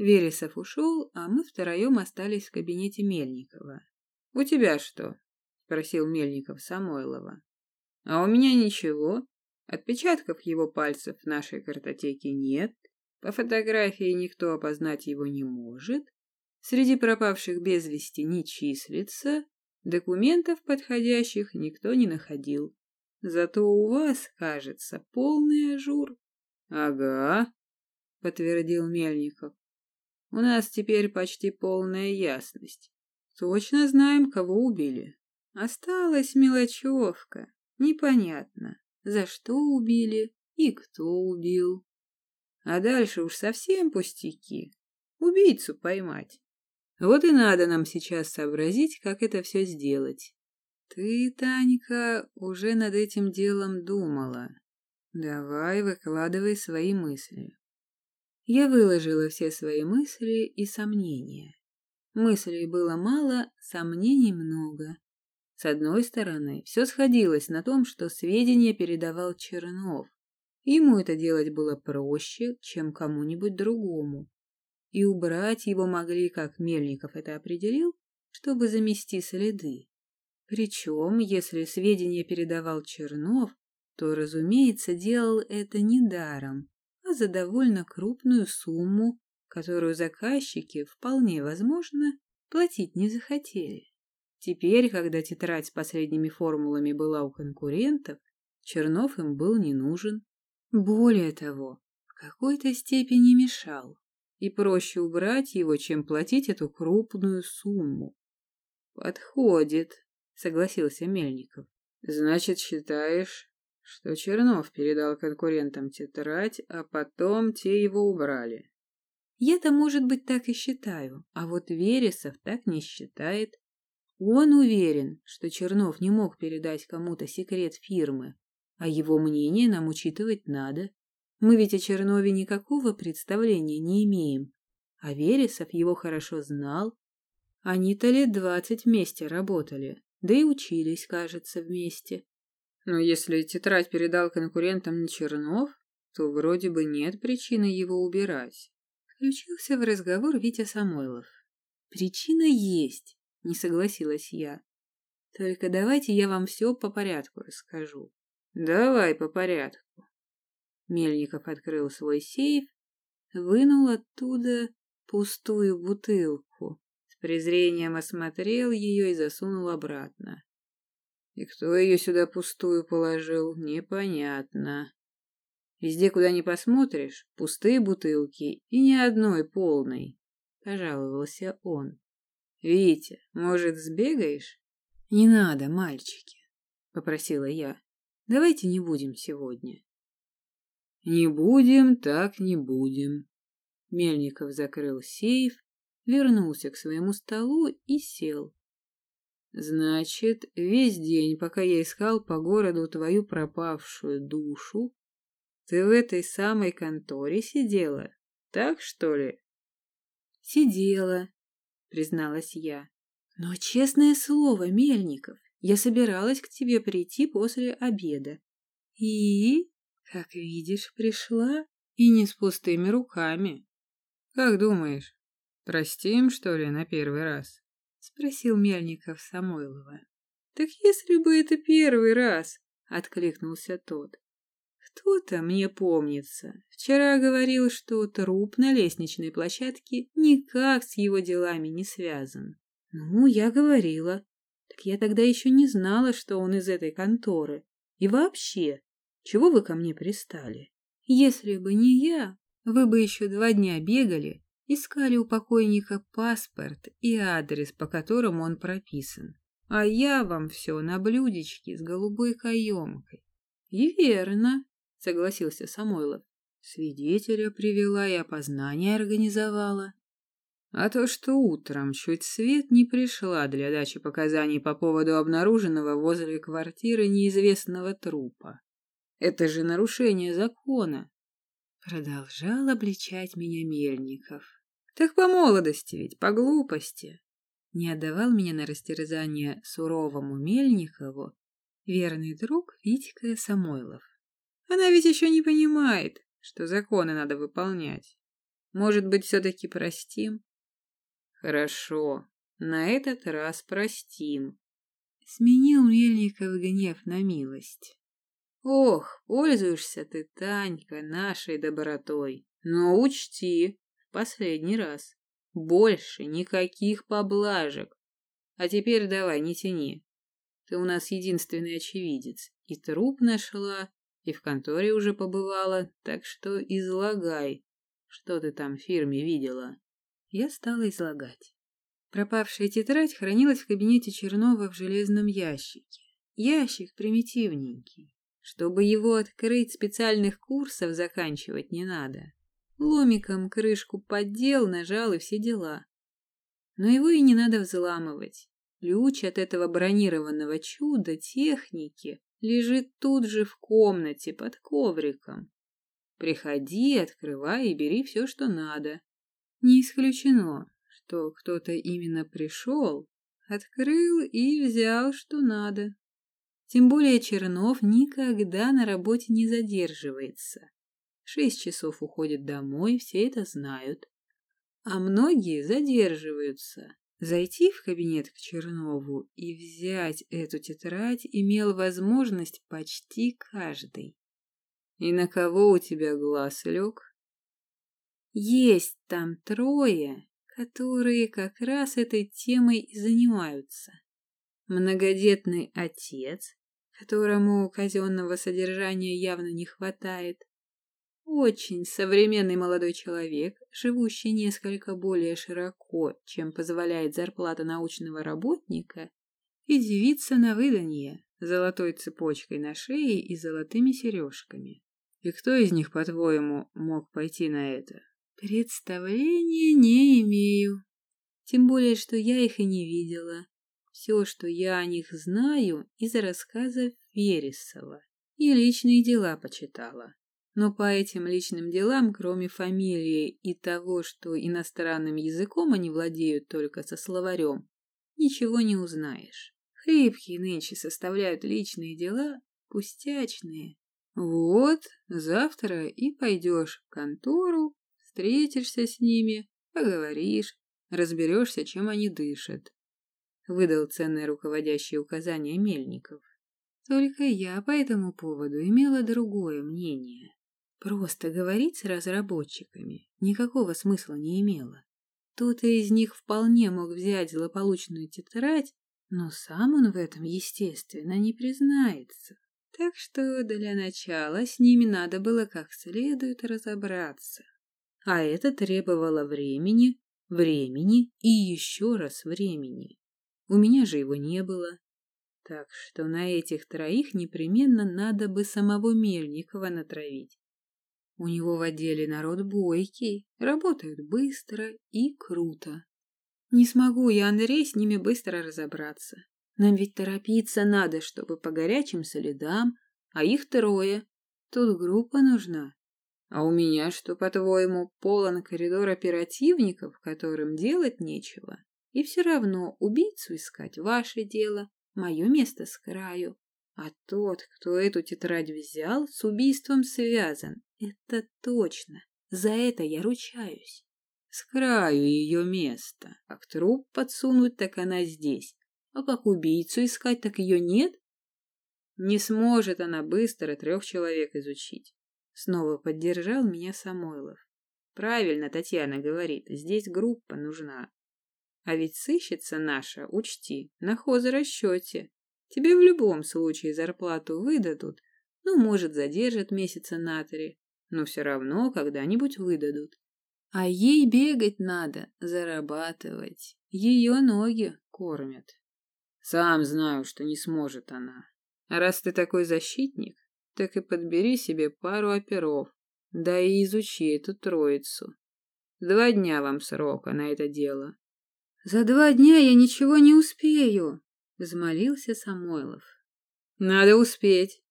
Вересов ушел, а мы втроем остались в кабинете Мельникова. — У тебя что? — спросил Мельников Самойлова. — А у меня ничего. Отпечатков его пальцев в нашей картотеке нет. По фотографии никто опознать его не может. Среди пропавших без вести не числится. Документов подходящих никто не находил. Зато у вас, кажется, полный ажур. — Ага, — подтвердил Мельников. — У нас теперь почти полная ясность. Точно знаем, кого убили. Осталась мелочевка. Непонятно, за что убили и кто убил. А дальше уж совсем пустяки. Убийцу поймать. Вот и надо нам сейчас сообразить, как это все сделать. Ты, Танька, уже над этим делом думала. Давай, выкладывай свои мысли. Я выложила все свои мысли и сомнения. Мыслей было мало, сомнений много. С одной стороны, все сходилось на том, что сведения передавал Чернов. Ему это делать было проще, чем кому-нибудь другому. И убрать его могли, как Мельников это определил, чтобы замести следы. Причем, если сведения передавал Чернов, то, разумеется, делал это не даром, за довольно крупную сумму, которую заказчики, вполне возможно, платить не захотели. Теперь, когда тетрадь с последними формулами была у конкурентов, Чернов им был не нужен. Более того, в какой-то степени мешал. И проще убрать его, чем платить эту крупную сумму. «Подходит», — согласился Мельников. «Значит, считаешь, что Чернов передал конкурентам тетрадь, а потом те его убрали?» «Я-то, может быть, так и считаю, а вот Вересов так не считает. Он уверен, что Чернов не мог передать кому-то секрет фирмы, а его мнение нам учитывать надо. Мы ведь о Чернове никакого представления не имеем, а Вересов его хорошо знал. Они-то лет двадцать вместе работали, да и учились, кажется, вместе. Но если тетрадь передал конкурентам не Чернов, то вроде бы нет причины его убирать. Включился в разговор Витя Самойлов. Причина есть. Не согласилась я. Только давайте я вам все по порядку расскажу. Давай по порядку. Мельников открыл свой сейф, вынул оттуда пустую бутылку, с презрением осмотрел ее и засунул обратно. И кто ее сюда пустую положил, непонятно. Везде, куда ни посмотришь, пустые бутылки и ни одной полной, — пожаловался он. Витя, может, сбегаешь? Не надо, мальчики, попросила я. Давайте не будем сегодня. Не будем, так не будем. Мельников закрыл сейф, вернулся к своему столу и сел. Значит, весь день, пока я искал по городу твою пропавшую душу, ты в этой самой конторе сидела, так что ли? Сидела, призналась я. Но, честное слово, Мельников, я собиралась к тебе прийти после обеда. И, как видишь, пришла, и не с пустыми руками. Как думаешь, простим, что ли, на первый раз? Спросил Мельников Самойлова. Так если бы это первый раз, откликнулся тот. Кто-то, мне помнится, вчера говорил, что труп на лестничной площадке никак с его делами не связан. Ну, я говорила. Так я тогда еще не знала, что он из этой конторы. И вообще, чего вы ко мне пристали? Если бы не я, вы бы еще два дня бегали, искали у покойника паспорт и адрес, по которому он прописан. А я вам все на блюдечке с голубой каемкой. И верно, согласился Самойлов. Свидетеля привела и опознание организовала. А то, что утром чуть свет не пришла для дачи показаний по поводу обнаруженного возле квартиры неизвестного трупа. Это же нарушение закона. Продолжал обличать меня Мельников. Так по молодости ведь, по глупости. Не отдавал меня на растерзание суровому Мельникову верный друг Витька Самойлов. Она ведь еще не понимает, что законы надо выполнять. Может быть, все-таки простим? Хорошо, на этот раз простим. Сменил Мельников гнев на милость. Ох, пользуешься ты, Танька, нашей добротой. Но учти, в последний раз, больше никаких поблажек. А теперь давай, не тяни. Ты у нас единственный очевидец. И труп нашла, и в конторе уже побывала, так что излагай, что ты там в фирме видела. Я стала излагать. Пропавшая тетрадь хранилась в кабинете Чернова в железном ящике. Ящик примитивненький. Чтобы его открыть, специальных курсов заканчивать не надо. Ломиком крышку поддел, нажал и все дела. Но его и не надо взламывать. Ключ от этого бронированного чуда техники лежит тут же в комнате под ковриком. Приходи, открывай и бери все, что надо. Не исключено, что кто-то именно пришел, открыл и взял, что надо. Тем более Чернов никогда на работе не задерживается. Шесть часов уходит домой, все это знают. А многие задерживаются. Зайти в кабинет к Чернову и взять эту тетрадь имел возможность почти каждый. И на кого у тебя глаз лег? Есть там трое, которые как раз этой темой и занимаются. Многодетный отец, которому казенного содержания явно не хватает, очень современный молодой человек, живущий несколько более широко, чем позволяет зарплата научного работника, и девица на выданье, золотой цепочкой на шее и золотыми сережками. И кто из них, по-твоему, мог пойти на это? Представления не имею. Тем более, что я их и не видела. Все, что я о них знаю, из рассказа Вересова. И личные дела почитала. Но по этим личным делам, кроме фамилии и того, что иностранным языком они владеют только со словарем, ничего не узнаешь. Хрипкие нынче составляют личные дела, пустячные. Вот, завтра и пойдешь в контору, встретишься с ними, поговоришь, разберешься, чем они дышат. Выдал ценное руководящее указание Мельников. Только я по этому поводу имела другое мнение. Просто говорить с разработчиками никакого смысла не имело. Кто-то из них вполне мог взять злополучную тетрадь, но сам он в этом, естественно, не признается. Так что для начала с ними надо было как следует разобраться. А это требовало времени, времени и еще раз времени. У меня же его не было. Так что на этих троих непременно надо бы самого Мельникова натравить. У него в отделе народ бойкий, работают быстро и круто. Не смогу я, Андрей, с ними быстро разобраться. Нам ведь торопиться надо, чтобы по горячим следам, а их трое. Тут группа нужна. А у меня что, по-твоему, полон коридор оперативников, которым делать нечего? И все равно убийцу искать ваше дело, мое место с краю. А тот, кто эту тетрадь взял, с убийством связан. Это точно. За это я ручаюсь. С краю ее место. Как труп подсунуть, так она здесь. А как убийцу искать, так ее нет? Не сможет она быстро трех человек изучить. Снова поддержал меня Самойлов. Правильно Татьяна говорит, здесь группа нужна. А ведь сыщется наша, учти, на хозрасчете. Тебе в любом случае зарплату выдадут, ну, может, задержат месяца на три, но все равно когда-нибудь выдадут. А ей бегать надо, зарабатывать. Ее ноги кормят. Сам знаю, что не сможет она. А раз ты такой защитник, так и подбери себе пару оперов, да и изучи эту троицу. Два дня вам срока на это дело. За два дня я ничего не успею, взмолился Самойлов. Надо успеть.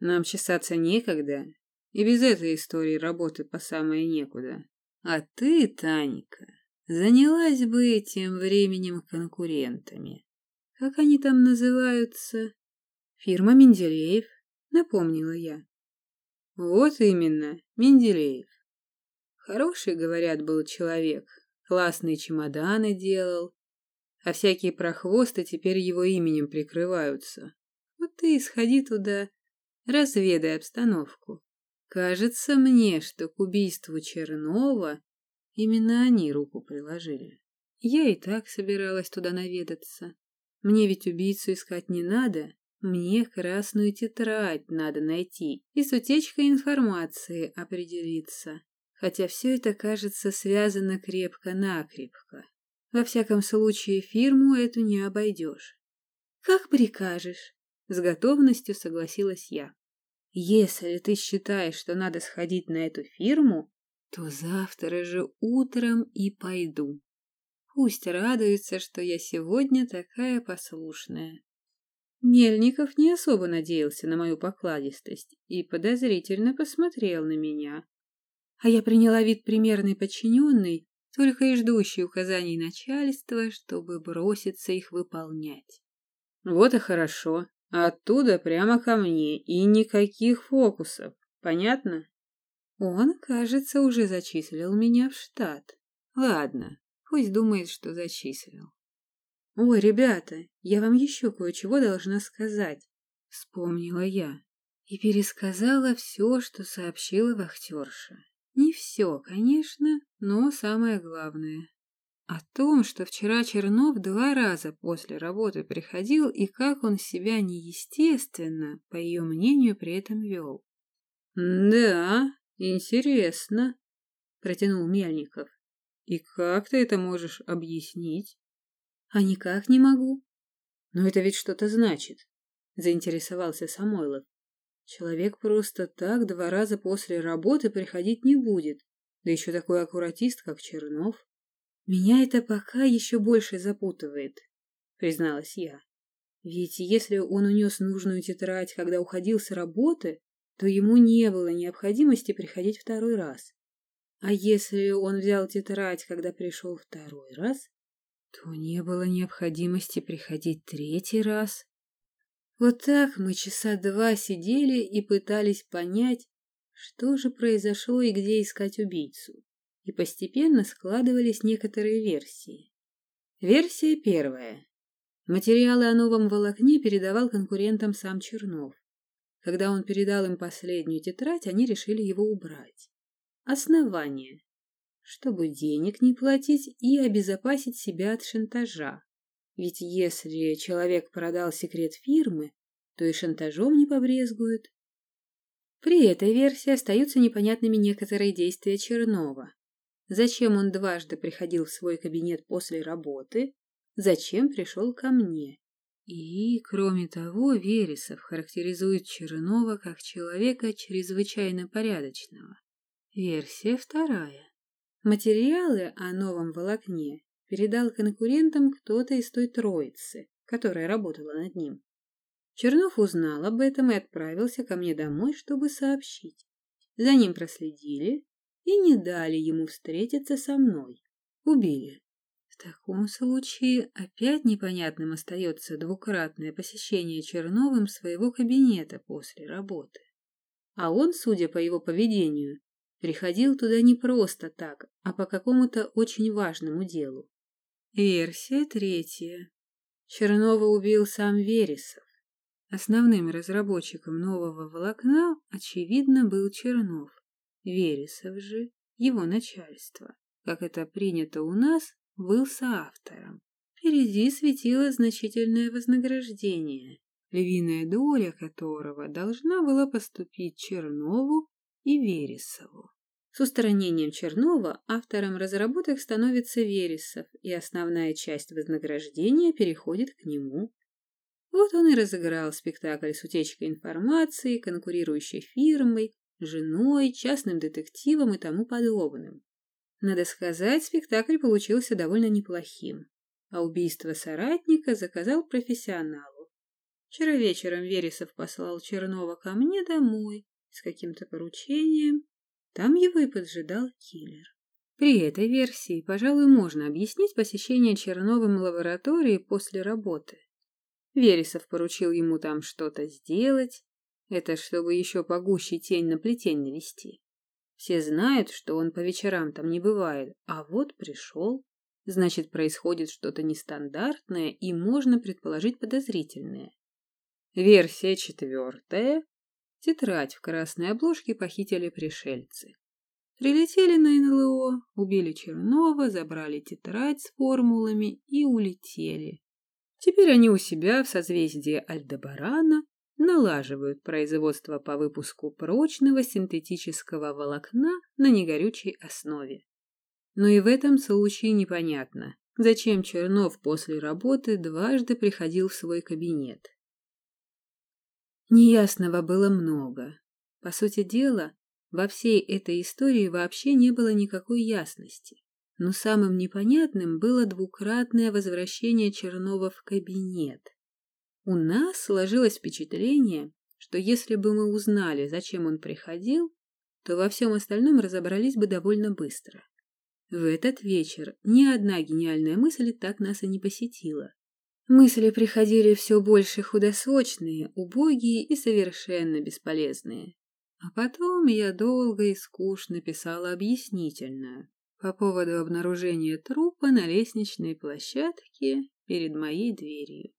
Нам чесаться некогда, и без этой истории работы по самое некуда. А ты, Танька, занялась бы тем временем конкурентами. Как они там называются? Фирма Менделеев, напомнила я. Вот именно, Менделеев. Хороший, говорят, был человек, классные чемоданы делал, а всякие прохвосты теперь его именем прикрываются. Вот ты и сходи туда, разведай обстановку. Кажется мне, что к убийству Чернова именно они руку приложили. Я и так собиралась туда наведаться. Мне ведь убийцу искать не надо, мне красную тетрадь надо найти и с утечкой информации определиться. Хотя все это, кажется, связано крепко-накрепко. Во всяком случае, фирму эту не обойдешь. Как прикажешь, с готовностью согласилась я. Если ты считаешь, что надо сходить на эту фирму, то завтра же утром и пойду. Пусть радуется, что я сегодня такая послушная. Мельников не особо надеялся на мою покладистость и подозрительно посмотрел на меня. А я приняла вид примерной подчиненной, только и ждущей указаний начальства, чтобы броситься их выполнять. Вот и хорошо. Оттуда прямо ко мне и никаких фокусов. Понятно? Он, кажется, уже зачислил меня в штат. Ладно, Пусть думает, что зачислил. «Ой, ребята, я вам еще кое-чего должна сказать», — вспомнила я. И пересказала все, что сообщила вахтерша. Не все, конечно, но самое главное. О том, что вчера Чернов два раза после работы приходил и как он себя неестественно, по ее мнению, при этом вел. «Да, интересно», — протянул Мельников. И как ты это можешь объяснить? А никак не могу. Но это ведь что-то значит, заинтересовался Самойлов. Человек просто так два раза после работы приходить не будет, да еще такой аккуратист, как Чернов. Меня это пока еще больше запутывает, призналась я. Ведь если он унес нужную тетрадь, когда уходил с работы, то ему не было необходимости приходить второй раз. А если он взял тетрадь, когда пришел второй раз, то не было необходимости приходить третий раз. Вот так мы часа два сидели и пытались понять, что же произошло и где искать убийцу. И постепенно складывались некоторые версии. Версия первая. Материалы о новом волокне передавал конкурентам сам Чернов. Когда он передал им последнюю тетрадь, они решили его убрать основание, чтобы денег не платить и обезопасить себя от шантажа. Ведь если человек продал секрет фирмы, то и шантажом не побрезгует. При этой версии остаются непонятными некоторые действия Чернова. Зачем он дважды приходил в свой кабинет после работы? Зачем пришел ко мне? И, кроме того, Вересов характеризует Чернова как человека чрезвычайно порядочного. Версия вторая. Материалы о новом волокне передал конкурентам кто-то из той троицы, которая работала над ним. Чернов узнал об этом и отправился ко мне домой, чтобы сообщить. За ним проследили и не дали ему встретиться со мной. Убили. В таком случае опять непонятным остается двукратное посещение Черновым своего кабинета после работы. А он, судя по его поведению, Приходил туда не просто так, а по какому-то очень важному делу. Версия третья. Чернова убил сам Вересов. Основным разработчиком нового волокна, очевидно, был Чернов. Вересов же, его начальство, как это принято у нас, был соавтором. Впереди светило значительное вознаграждение, львиная доля которого должна была поступить Чернову и Вересову. С устранением Чернова автором разработок становится Вересов, и основная часть вознаграждения переходит к нему. Вот он и разыграл спектакль с утечкой информации, конкурирующей фирмой, женой, частным детективом и тому подобным. Надо сказать, спектакль получился довольно неплохим, а убийство соратника заказал профессионалу. Вчера вечером Вересов послал Чернова ко мне домой, с каким-то поручением. Там его и поджидал киллер. При этой версии, пожалуй, можно объяснить посещение Черновым лаборатории после работы. Вересов поручил ему там что-то сделать. Это чтобы еще погуще тень на плетень навести. Все знают, что он по вечерам там не бывает, а вот пришел. Значит, происходит что-то нестандартное и можно предположить подозрительное. Версия четвертая. Тетрадь в красной обложке похитили пришельцы. Прилетели на НЛО, убили Чернова, забрали тетрадь с формулами и улетели. Теперь они у себя в созвездии Альдебарана налаживают производство по выпуску прочного синтетического волокна на негорючей основе. Но и в этом случае непонятно, зачем Чернов после работы дважды приходил в свой кабинет. Неясного было много. По сути дела, во всей этой истории вообще не было никакой ясности. Но самым непонятным было двукратное возвращение Чернова в кабинет. У нас сложилось впечатление, что если бы мы узнали, зачем он приходил, то во всем остальном разобрались бы довольно быстро. В этот вечер ни одна гениальная мысль так нас и не посетила. Мысли приходили все больше худосочные, убогие и совершенно бесполезные. А потом я долго и скучно писала объяснительную по поводу обнаружения трупа на лестничной площадке перед моей дверью.